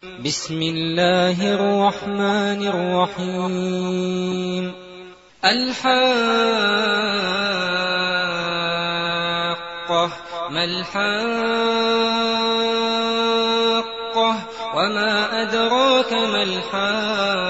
بسم الله الرحمن الرحيم. الحاقة ما الحاقة وما أدراك ما الحاقة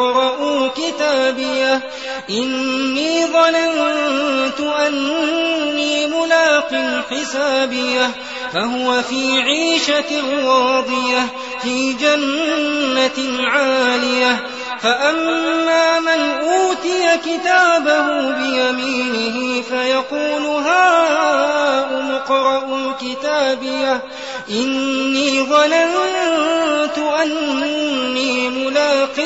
اقرءوا كتابيه. إني ظننت أني ملاق حسابيه. فهو في عيشة راضية في جنة عالية. فأما من أوتي كتابه بيمينه فيقول هاؤم اقرءوا كتابيه إني ظننت أني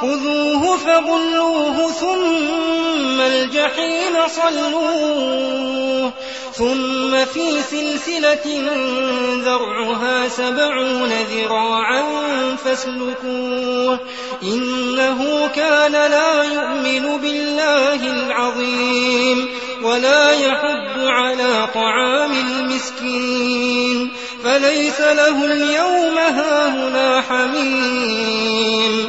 خذوه فغلوه ثم الجحيم صلوه ثم في سلسلة ذرعها سبعون ذراعا فاسلكوه إنه كان لا يؤمن بالله العظيم ولا يحب على طعام المسكين فليس له اليوم هاهنا حميم